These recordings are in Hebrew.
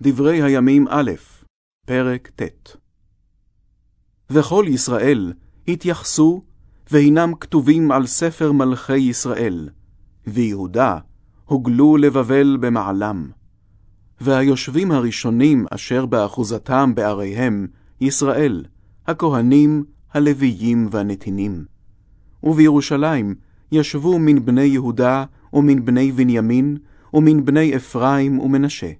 דברי הימים א', פרק ט'. וכל ישראל התייחסו, והינם כתובים על ספר מלכי ישראל, ויהודה הוגלו לבבל במעלם. והיושבים הראשונים אשר באחוזתם בעריהם, ישראל, הכהנים, הלוויים והנתינים. ובירושלים ישבו מן בני יהודה, ומן בני בנימין, ומן בני אפרים ומנשה.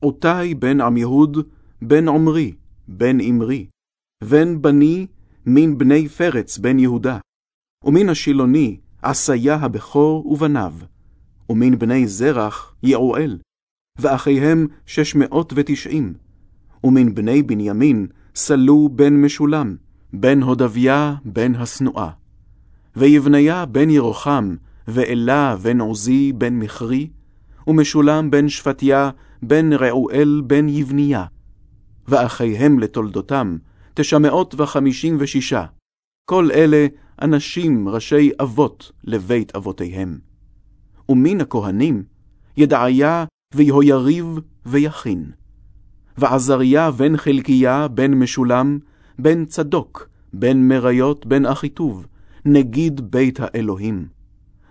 עותי בן עמיהוד, בן עמרי, בן אמרי, בן בני, מן בני פרץ בן יהודה, ומן השילוני, עשיה הבכור ובניו, ומן בני זרח, יעואל, ואחיהם שש מאות ותשעים, ומן בני בנימין, סלו בן משולם, בן הודביה, בן השנואה. ויבניה בן ירוחם, ואלה בן עוזי, בן מכרי, ומשולם בן שפטיה, בן רעואל, בן יבניה. ואחיהם לתולדותם, תשע מאות וחמישים ושישה. כל אלה אנשים ראשי אבות לבית אבותיהם. ומן הכהנים, ידעיה ויהויריב ויכין. ועזריה בן חלקיה בן משולם, בן צדוק, בן מריות בן אחיטוב, נגיד בית האלוהים.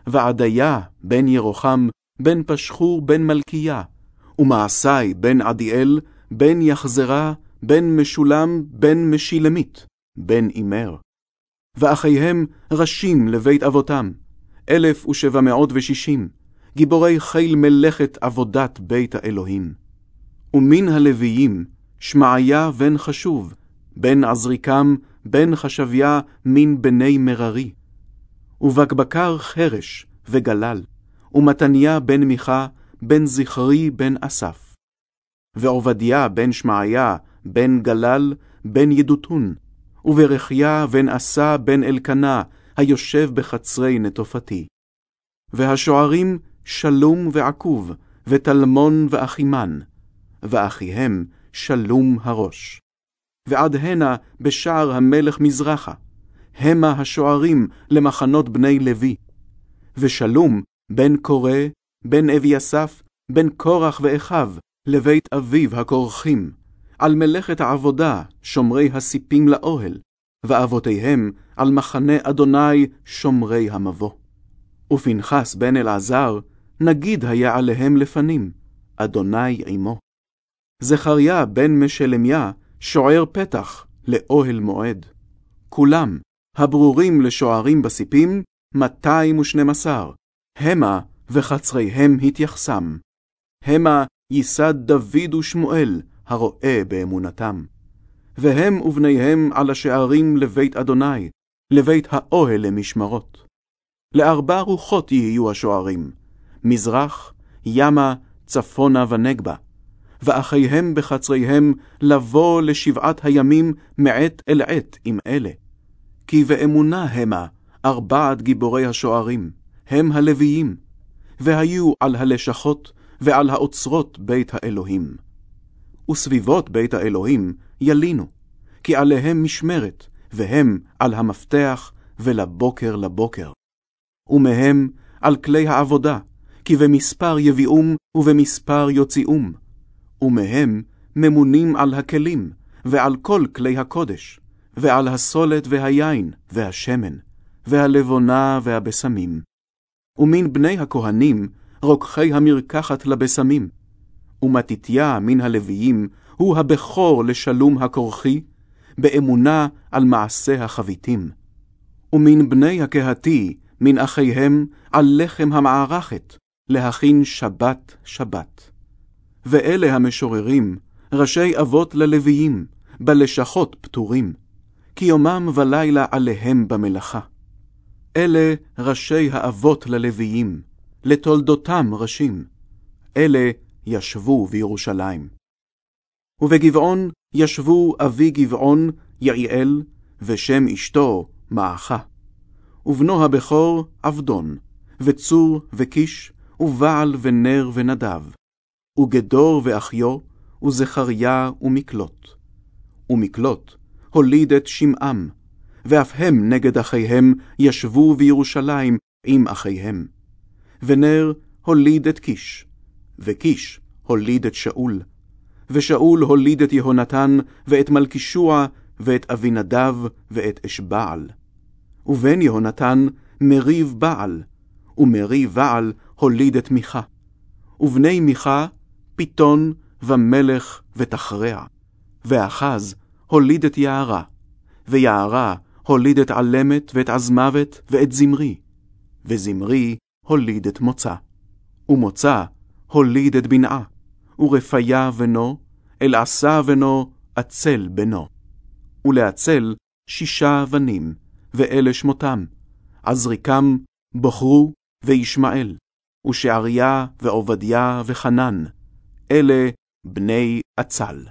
ועדיה בן ירוחם, בן פשחור בן מלכיה, ומעשי בן עדיאל, בן יחזרה, בן משולם, בן משילמית, בן אימר. ואחיהם ראשים לבית אבותם, אלף ושבע מאות ושישים, גיבורי חיל מלאכת עבודת בית האלוהים. ומן הלוויים, שמעיה בן חשוב, בן עזריקם, בן חשביה, מן בני מררי. ובקבקר חרש וגלל, ומתניה בן מיכה, בן זכרי בן אסף. ועובדיה בן שמעיה, בן גלל, בן ידותון, וברכיה בן עשה בן אלקנה, היושב בחצרי נטופתי. והשוערים שלום ועקוב, וטלמון ואחימן, ואחיהם שלום הראש. ועד הנה בשער המלך מזרחה, המה השוערים למחנות בני לוי. ושלום בן קורא, בן אביסף, בן קורח ואחיו, לבית אביו הכורחים, על מלאכת העבודה, שומרי הסיפים לאוהל, ואבותיהם על מחנה אדוני, שומרי המבוא. ופנחס בן אלעזר, נגיד היה עליהם לפנים, אדוני עמו. זכריה בן משלמיה, שוער פתח, לאוהל מועד. כולם, הברורים לשוערים בסיפים, 212, המה וחצריהם התייחסם. המה ייסד דוד ושמואל, הרואה באמונתם. והם ובניהם על השערים לבית אדוני, לבית האוהל למשמרות. לארבע רוחות יהיו השוערים, מזרח, ימה, צפונה ונגבה. ואחיהם בחצריהם לבוא לשבעת הימים מעת אל עת עם אלה. כי באמונה המה ארבעת גיבורי השוערים, הם הלוויים, והיו על הלשכות ועל האוצרות בית האלוהים. וסביבות בית האלוהים ילינו, כי עליהם משמרת, והם על המפתח, ולבוקר לבוקר. ומהם על כלי העבודה, כי במספר יביאום ובמספר יוציאום. ומהם ממונים על הכלים, ועל כל כלי הקודש, ועל הסולת והיין, והשמן, והלבונה והבשמים. ומן בני הכהנים, רוקחי המרקחת לבשמים. ומתתיה מן הלוויים, הוא הבכור לשלום הכורחי, באמונה על מעשה החביתים. ומן בני הקהתי, מן אחיהם, על לחם המערכת, להכין שבת שבת. ואלה המשוררים, ראשי אבות ללוויים, בלשכות פטורים, כי יומם ולילה עליהם במלאכה. אלה ראשי האבות ללוויים, לתולדותם ראשים. אלה ישבו בירושלים. ובגבעון ישבו אבי גבעון, יעיאל, ושם אשתו, מעכה. ובנו הבכור, עבדון, וצור וקיש, ובעל ונר ונדב. וגדור ואחיו, וזכריה ומקלוט. ומקלוט הוליד את שמעם, ואף הם נגד אחיהם ישבו בירושלים עם אחיהם. ונר הוליד את קיש, וקיש הוליד את שאול, ושאול הוליד את יהונתן, ואת מלכישוע, ואת אבינדב, ואת אשבעל. ובן יהונתן, מריב בעל, ומריב בעל הוליד את מיכה. ובני מיכה, פיתון, ומלך, ותכרע. ואחז הוליד את יערה, ויערה הוליד את עלמת, ואת עזמוות, ואת זמרי, וזמרי הוליד את מוצא. ומוצא הוליד את בנעה, ורפיה בנו, אלעשה בנו, עצל בנו. ולעצל שישה בנים, ואלה שמותם, עזריקם, בוחרו וישמעאל, ושעריה ועובדיה וחנן, אלה בני עצל.